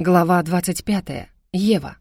Глава 25. Ева.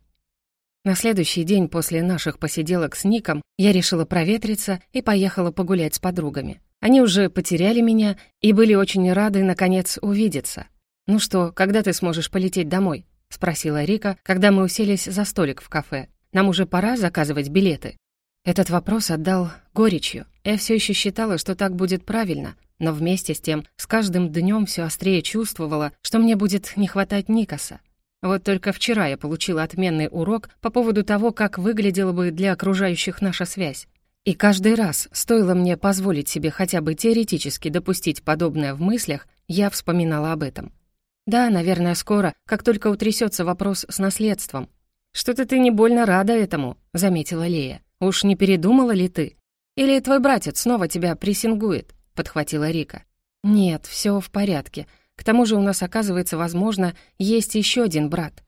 На следующий день после наших посиделок с Ником я решила проветриться и поехала погулять с подругами. Они уже потеряли меня и были очень рады, наконец, увидеться. «Ну что, когда ты сможешь полететь домой?» — спросила Рика, когда мы уселись за столик в кафе. «Нам уже пора заказывать билеты». Этот вопрос отдал горечью. Я все еще считала, что так будет правильно, но вместе с тем с каждым днем все острее чувствовала, что мне будет не хватать Никаса. Вот только вчера я получила отменный урок по поводу того, как выглядела бы для окружающих наша связь. И каждый раз, стоило мне позволить себе хотя бы теоретически допустить подобное в мыслях, я вспоминала об этом. Да, наверное, скоро, как только утрясется вопрос с наследством. «Что-то ты не больно рада этому», — заметила Лея. «Уж не передумала ли ты? Или твой братец снова тебя прессингует?» — подхватила Рика. «Нет, все в порядке. К тому же у нас, оказывается, возможно, есть еще один брат».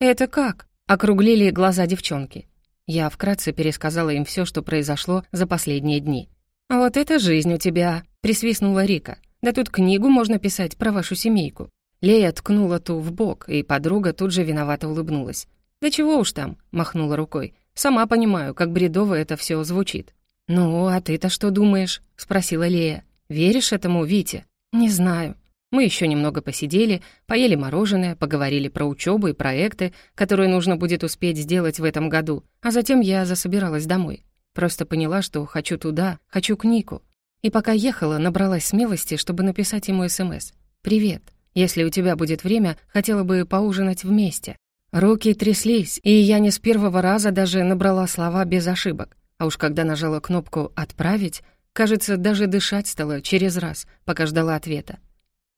«Это как?» — округлили глаза девчонки. Я вкратце пересказала им все, что произошло за последние дни. «Вот это жизнь у тебя!» — присвистнула Рика. «Да тут книгу можно писать про вашу семейку». Лея ткнула ту в бок, и подруга тут же виновато улыбнулась. «Да чего уж там?» — махнула рукой. «Сама понимаю, как бредово это все звучит». «Ну, а ты-то что думаешь?» — спросила Лея. «Веришь этому, Вите?» «Не знаю». Мы еще немного посидели, поели мороженое, поговорили про учебу и проекты, которые нужно будет успеть сделать в этом году, а затем я засобиралась домой. Просто поняла, что хочу туда, хочу к Нику. И пока ехала, набралась смелости, чтобы написать ему СМС. «Привет. Если у тебя будет время, хотела бы поужинать вместе». Руки тряслись, и я не с первого раза даже набрала слова без ошибок. А уж когда нажала кнопку «Отправить», кажется, даже дышать стало через раз, пока ждала ответа.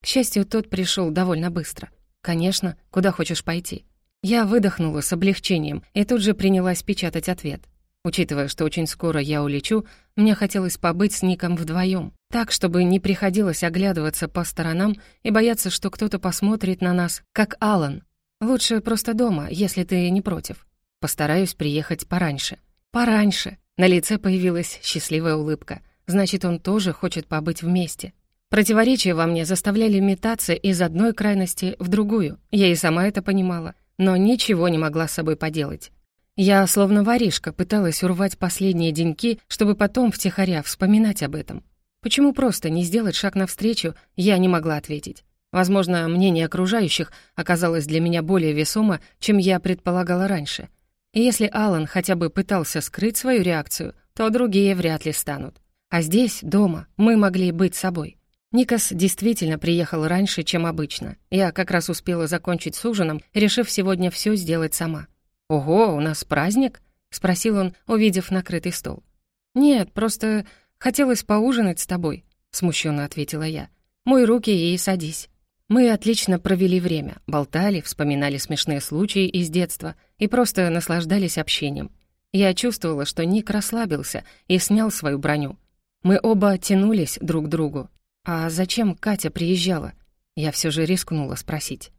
К счастью, тот пришел довольно быстро. «Конечно, куда хочешь пойти?» Я выдохнула с облегчением и тут же принялась печатать ответ. Учитывая, что очень скоро я улечу, мне хотелось побыть с Ником вдвоем, так, чтобы не приходилось оглядываться по сторонам и бояться, что кто-то посмотрит на нас, как Алан. Лучше просто дома, если ты не против. Постараюсь приехать пораньше. Пораньше. На лице появилась счастливая улыбка. Значит, он тоже хочет побыть вместе. Противоречия во мне заставляли метаться из одной крайности в другую. Я и сама это понимала, но ничего не могла с собой поделать. Я, словно воришка, пыталась урвать последние деньки, чтобы потом втихаря вспоминать об этом. Почему просто не сделать шаг навстречу, я не могла ответить. Возможно, мнение окружающих оказалось для меня более весомо, чем я предполагала раньше. И если Алан хотя бы пытался скрыть свою реакцию, то другие вряд ли станут. А здесь, дома, мы могли быть собой. Никас действительно приехал раньше, чем обычно. Я как раз успела закончить с ужином, решив сегодня все сделать сама. «Ого, у нас праздник?» — спросил он, увидев накрытый стол. «Нет, просто хотелось поужинать с тобой», — смущенно ответила я. «Мой руки и садись». Мы отлично провели время, болтали, вспоминали смешные случаи из детства и просто наслаждались общением. Я чувствовала, что Ник расслабился и снял свою броню. Мы оба тянулись друг к другу. «А зачем Катя приезжала?» Я все же рискнула спросить.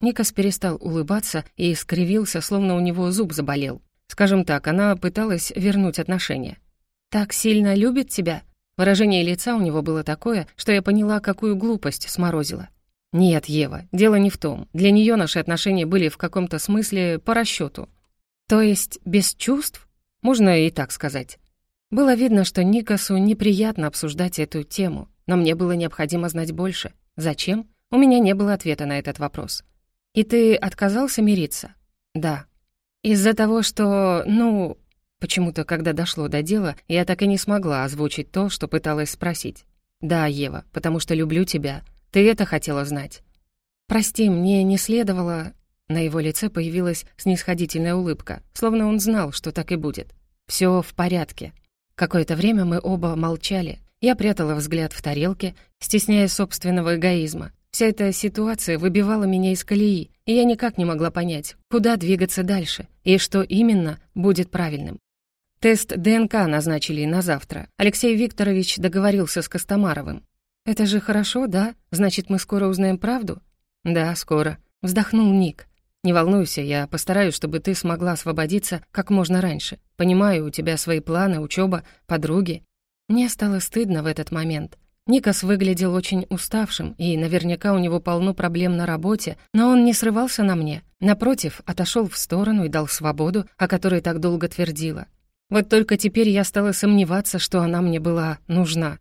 Никас перестал улыбаться и скривился, словно у него зуб заболел. Скажем так, она пыталась вернуть отношения. «Так сильно любит тебя?» Выражение лица у него было такое, что я поняла, какую глупость сморозила. «Нет, Ева, дело не в том. Для нее наши отношения были в каком-то смысле по расчету. То есть без чувств? Можно и так сказать. Было видно, что Никасу неприятно обсуждать эту тему, но мне было необходимо знать больше. Зачем? У меня не было ответа на этот вопрос. «И ты отказался мириться?» «Да». «Из-за того, что, ну...» Почему-то, когда дошло до дела, я так и не смогла озвучить то, что пыталась спросить. «Да, Ева, потому что люблю тебя, ты это хотела знать?» «Прости, мне не следовало...» На его лице появилась снисходительная улыбка, словно он знал, что так и будет. «Всё в порядке». Какое-то время мы оба молчали. Я прятала взгляд в тарелке, стесняя собственного эгоизма. Вся эта ситуация выбивала меня из колеи, и я никак не могла понять, куда двигаться дальше и что именно будет правильным. Тест ДНК назначили на завтра. Алексей Викторович договорился с Костомаровым. «Это же хорошо, да? Значит, мы скоро узнаем правду?» «Да, скоро», — вздохнул Ник. «Не волнуйся, я постараюсь, чтобы ты смогла освободиться как можно раньше. Понимаю, у тебя свои планы, учеба, подруги». Мне стало стыдно в этот момент. Никас выглядел очень уставшим, и наверняка у него полно проблем на работе, но он не срывался на мне. Напротив, отошел в сторону и дал свободу, о которой так долго твердила. Вот только теперь я стала сомневаться, что она мне была нужна.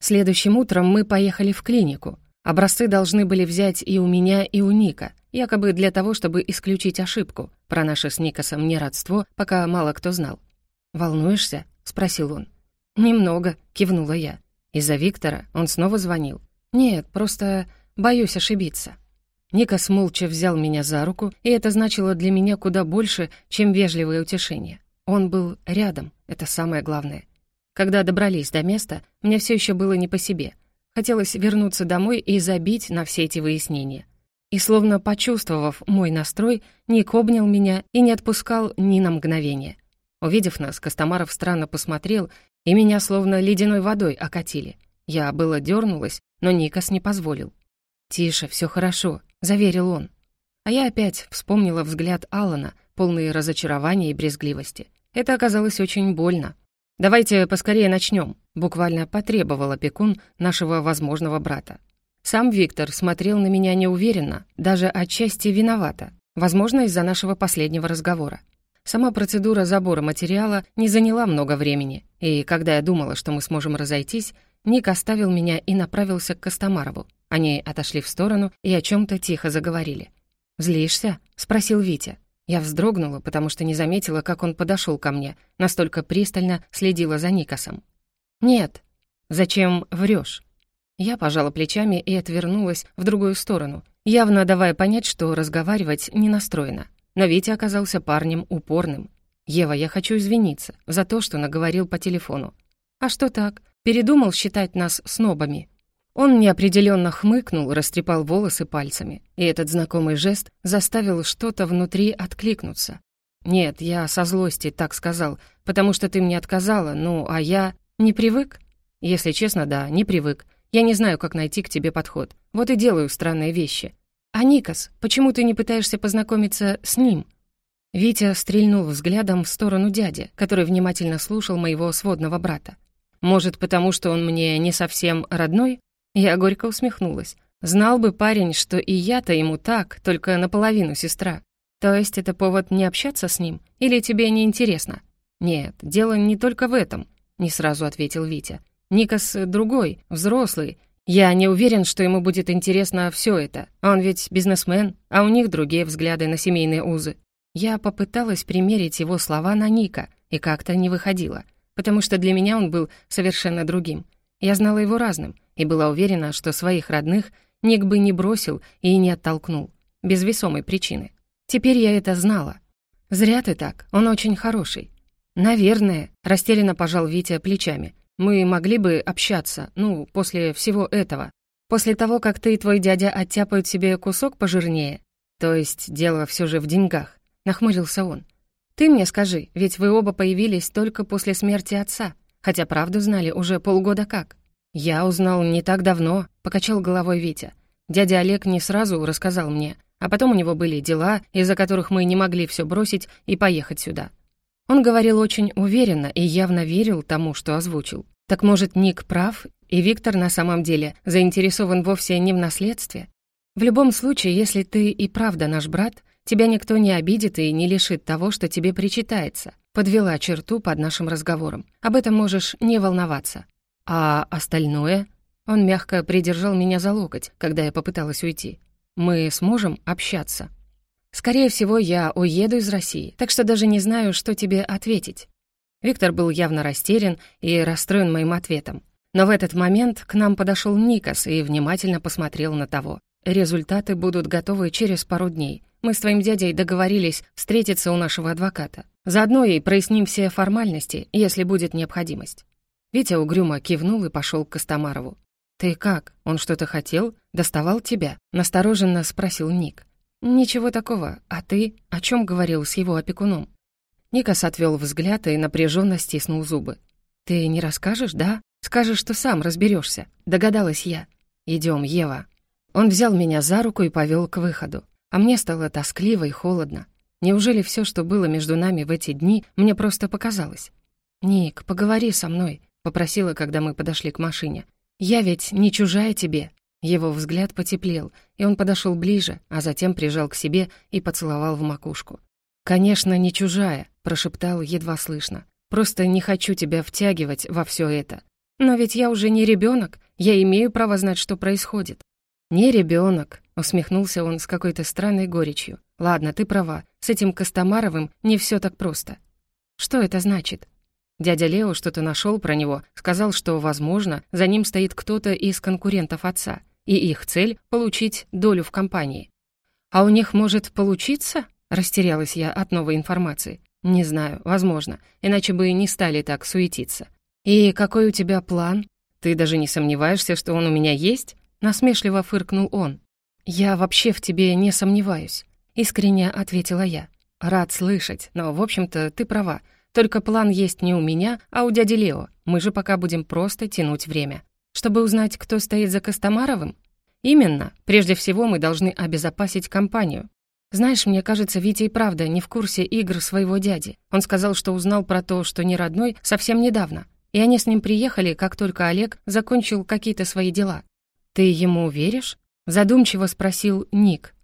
Следующим утром мы поехали в клинику. Образцы должны были взять и у меня, и у Ника, якобы для того, чтобы исключить ошибку. Про наше с Никасом неродство пока мало кто знал. «Волнуешься?» — спросил он. «Немного», — кивнула я. Из-за Виктора он снова звонил. «Нет, просто боюсь ошибиться». Никас молча взял меня за руку, и это значило для меня куда больше, чем вежливое утешение. Он был рядом, это самое главное. Когда добрались до места, мне все еще было не по себе. Хотелось вернуться домой и забить на все эти выяснения. И словно почувствовав мой настрой, Ник обнял меня и не отпускал ни на мгновение. Увидев нас, Костомаров странно посмотрел и меня словно ледяной водой окатили. Я было дернулась, но Никас не позволил. «Тише, все хорошо», — заверил он. А я опять вспомнила взгляд Алана, полный разочарования и брезгливости. Это оказалось очень больно. «Давайте поскорее начнем», — буквально потребовал опекун нашего возможного брата. Сам Виктор смотрел на меня неуверенно, даже отчасти виновато, возможно, из-за нашего последнего разговора. Сама процедура забора материала не заняла много времени, и когда я думала, что мы сможем разойтись, Ник оставил меня и направился к Костомарову. Они отошли в сторону и о чем то тихо заговорили. «Злишься?» — спросил Витя. Я вздрогнула, потому что не заметила, как он подошел ко мне, настолько пристально следила за Никосом. «Нет». «Зачем врешь? Я пожала плечами и отвернулась в другую сторону, явно давая понять, что разговаривать не настроена. Но Витя оказался парнем упорным. «Ева, я хочу извиниться за то, что наговорил по телефону». «А что так? Передумал считать нас снобами?» Он неопределенно хмыкнул, растрепал волосы пальцами, и этот знакомый жест заставил что-то внутри откликнуться. «Нет, я со злости так сказал, потому что ты мне отказала, ну, а я не привык?» «Если честно, да, не привык. Я не знаю, как найти к тебе подход. Вот и делаю странные вещи. «А Никас, почему ты не пытаешься познакомиться с ним?» Витя стрельнул взглядом в сторону дяди, который внимательно слушал моего сводного брата. «Может, потому что он мне не совсем родной?» Я горько усмехнулась. Знал бы парень, что и я-то ему так, только наполовину сестра. То есть это повод не общаться с ним? Или тебе не интересно? Нет, дело не только в этом, не сразу ответил Витя. Никас другой, взрослый, я не уверен, что ему будет интересно все это. Он ведь бизнесмен, а у них другие взгляды на семейные узы. Я попыталась примерить его слова на Ника, и как-то не выходило, потому что для меня он был совершенно другим. Я знала его разным и была уверена, что своих родных Ник бы не бросил и не оттолкнул, без весомой причины. Теперь я это знала. «Зря ты так, он очень хороший». «Наверное», — растерянно пожал Витя плечами. Мы могли бы общаться, ну, после всего этого. После того, как ты и твой дядя оттяпают себе кусок пожирнее. То есть дело все же в деньгах», — нахмурился он. «Ты мне скажи, ведь вы оба появились только после смерти отца, хотя правду знали уже полгода как». «Я узнал не так давно», — покачал головой Витя. «Дядя Олег не сразу рассказал мне, а потом у него были дела, из-за которых мы не могли все бросить и поехать сюда. Он говорил очень уверенно и явно верил тому, что озвучил. Так может, Ник прав, и Виктор на самом деле заинтересован вовсе не в наследстве? В любом случае, если ты и правда наш брат, тебя никто не обидит и не лишит того, что тебе причитается. Подвела черту под нашим разговором. Об этом можешь не волноваться. А остальное? Он мягко придержал меня за локоть, когда я попыталась уйти. Мы сможем общаться. Скорее всего, я уеду из России, так что даже не знаю, что тебе ответить». Виктор был явно растерян и расстроен моим ответом. Но в этот момент к нам подошел Никас и внимательно посмотрел на того. «Результаты будут готовы через пару дней. Мы с твоим дядей договорились встретиться у нашего адвоката. Заодно и проясним все формальности, если будет необходимость». Витя угрюмо кивнул и пошел к Костомарову. «Ты как? Он что-то хотел? Доставал тебя?» — настороженно спросил Ник. «Ничего такого. А ты? О чем говорил с его опекуном?» Никас отвел взгляд и напряженно стиснул зубы. «Ты не расскажешь, да? Скажешь, что сам разберешься. Догадалась я. Идем, Ева». Он взял меня за руку и повел к выходу. А мне стало тоскливо и холодно. Неужели все, что было между нами в эти дни, мне просто показалось? «Ник, поговори со мной», — попросила, когда мы подошли к машине. Я ведь не чужая тебе». Его взгляд потеплел, и он подошел ближе, а затем прижал к себе и поцеловал в макушку. «Конечно, не чужая», — прошептал едва слышно. «Просто не хочу тебя втягивать во все это. Но ведь я уже не ребенок, я имею право знать, что происходит». «Не ребенок, усмехнулся он с какой-то странной горечью. «Ладно, ты права, с этим Костомаровым не все так просто». «Что это значит?» Дядя Лео что-то нашел про него, сказал, что, возможно, за ним стоит кто-то из конкурентов отца, и их цель — получить долю в компании. «А у них может получиться?» — растерялась я от новой информации. «Не знаю, возможно, иначе бы не стали так суетиться». «И какой у тебя план? Ты даже не сомневаешься, что он у меня есть?» Насмешливо фыркнул он. «Я вообще в тебе не сомневаюсь», — искренне ответила я. «Рад слышать, но, в общем-то, ты права. Только план есть не у меня, а у дяди Лео. Мы же пока будем просто тянуть время. Чтобы узнать, кто стоит за Костомаровым? Именно. Прежде всего мы должны обезопасить компанию. Знаешь, мне кажется, Витя и правда не в курсе игр своего дяди. Он сказал, что узнал про то, что не родной, совсем недавно. И они с ним приехали, как только Олег закончил какие-то свои дела. «Ты ему веришь?» — задумчиво спросил Ник.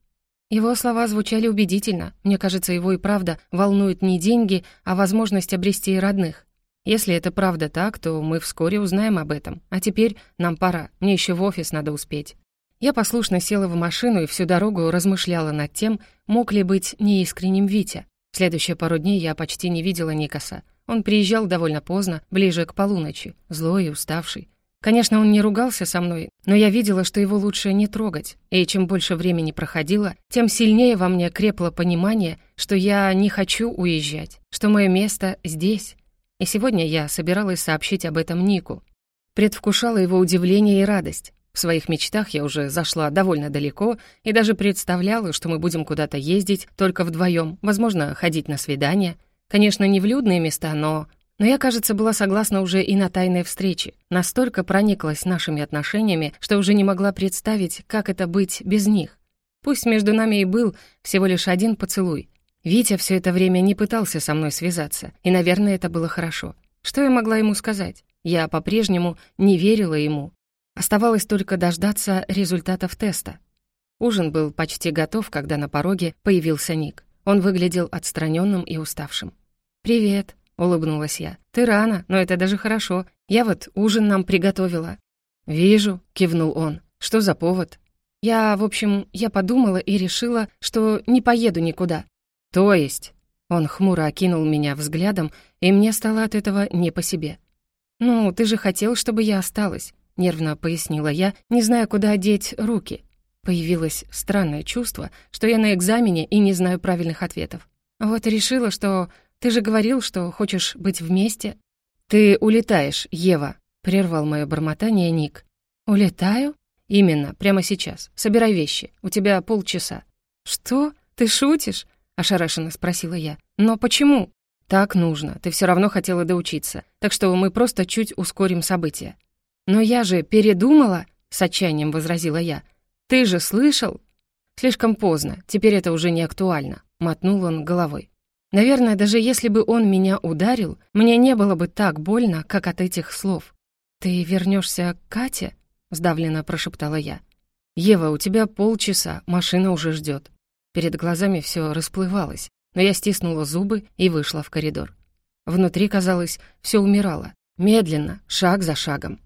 Его слова звучали убедительно. Мне кажется, его и правда волнуют не деньги, а возможность обрести родных. Если это правда так, то мы вскоре узнаем об этом. А теперь нам пора, мне еще в офис надо успеть. Я послушно села в машину и всю дорогу размышляла над тем, мог ли быть неискренним Витя. Следующие пару дней я почти не видела Никаса. Он приезжал довольно поздно, ближе к полуночи, злой и уставший. Конечно, он не ругался со мной, но я видела, что его лучше не трогать, и чем больше времени проходило, тем сильнее во мне крепло понимание, что я не хочу уезжать, что мое место здесь. И сегодня я собиралась сообщить об этом Нику. Предвкушала его удивление и радость. В своих мечтах я уже зашла довольно далеко и даже представляла, что мы будем куда-то ездить только вдвоем, возможно, ходить на свидания. Конечно, не в людные места, но но я, кажется, была согласна уже и на тайной встрече. Настолько прониклась нашими отношениями, что уже не могла представить, как это быть без них. Пусть между нами и был всего лишь один поцелуй. Витя все это время не пытался со мной связаться, и, наверное, это было хорошо. Что я могла ему сказать? Я по-прежнему не верила ему. Оставалось только дождаться результатов теста. Ужин был почти готов, когда на пороге появился Ник. Он выглядел отстраненным и уставшим. «Привет», — улыбнулась я. «Ты рано, но это даже хорошо. Я вот ужин нам приготовила». «Вижу», — кивнул он. «Что за повод?» «Я, в общем, я подумала и решила, что не поеду никуда». «То есть?» Он хмуро окинул меня взглядом, и мне стало от этого не по себе. «Ну, ты же хотел, чтобы я осталась», — нервно пояснила я, не зная, куда деть руки. Появилось странное чувство, что я на экзамене и не знаю правильных ответов. Вот решила, что ты же говорил, что хочешь быть вместе». «Ты улетаешь, Ева», — прервал мое бормотание Ник. «Улетаю?» «Именно, прямо сейчас. Собирай вещи. У тебя полчаса». «Что? Ты шутишь?» — ошарашенно спросила я. «Но почему?» «Так нужно. Ты все равно хотела доучиться. Так что мы просто чуть ускорим события». «Но я же передумала», — с отчаянием возразила я. «Ты же слышал?» «Слишком поздно. Теперь это уже не актуально», — мотнул он головой. Наверное, даже если бы он меня ударил, мне не было бы так больно, как от этих слов. «Ты вернешься к Кате?» — сдавленно прошептала я. «Ева, у тебя полчаса, машина уже ждет. Перед глазами все расплывалось, но я стиснула зубы и вышла в коридор. Внутри, казалось, все умирало. Медленно, шаг за шагом.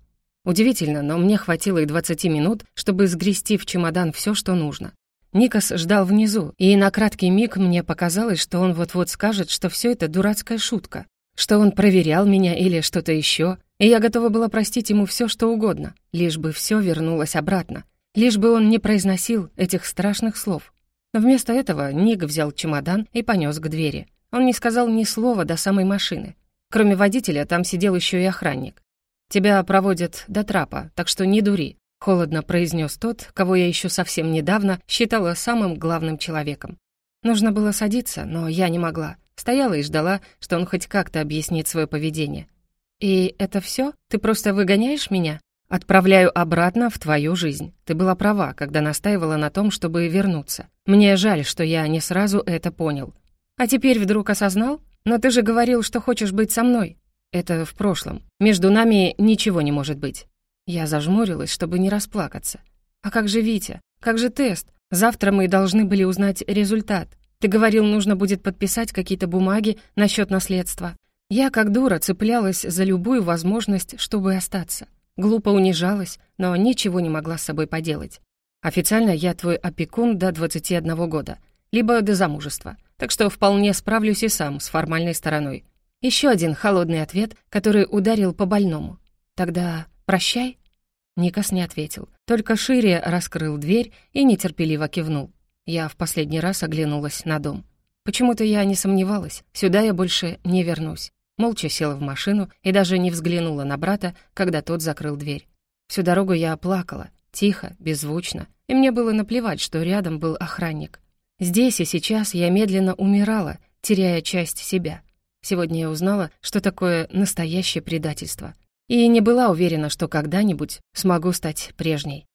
Удивительно, но мне хватило и 20 минут, чтобы сгрести в чемодан все, что нужно. Никас ждал внизу, и на краткий миг мне показалось, что он вот-вот скажет, что все это дурацкая шутка, что он проверял меня или что-то еще, и я готова была простить ему все, что угодно, лишь бы все вернулось обратно, лишь бы он не произносил этих страшных слов. Но вместо этого Ник взял чемодан и понес к двери. Он не сказал ни слова до самой машины. Кроме водителя, там сидел еще и охранник. «Тебя проводят до трапа, так что не дури. — холодно произнес тот, кого я еще совсем недавно считала самым главным человеком. Нужно было садиться, но я не могла. Стояла и ждала, что он хоть как-то объяснит свое поведение. «И это все? Ты просто выгоняешь меня?» «Отправляю обратно в твою жизнь. Ты была права, когда настаивала на том, чтобы вернуться. Мне жаль, что я не сразу это понял. А теперь вдруг осознал? Но ты же говорил, что хочешь быть со мной. Это в прошлом. Между нами ничего не может быть. Я зажмурилась, чтобы не расплакаться. «А как же Витя? Как же тест? Завтра мы должны были узнать результат. Ты говорил, нужно будет подписать какие-то бумаги насчет наследства. Я, как дура, цеплялась за любую возможность, чтобы остаться. Глупо унижалась, но ничего не могла с собой поделать. Официально я твой опекун до 21 года, либо до замужества, так что вполне справлюсь и сам с формальной стороной. Еще один холодный ответ, который ударил по больному. Тогда прощай?» Никас не ответил, только шире раскрыл дверь и нетерпеливо кивнул. Я в последний раз оглянулась на дом. Почему-то я не сомневалась, сюда я больше не вернусь. Молча села в машину и даже не взглянула на брата, когда тот закрыл дверь. Всю дорогу я плакала, тихо, беззвучно, и мне было наплевать, что рядом был охранник. Здесь и сейчас я медленно умирала, теряя часть себя. Сегодня я узнала, что такое настоящее предательство. И не была уверена, что когда-нибудь смогу стать прежней.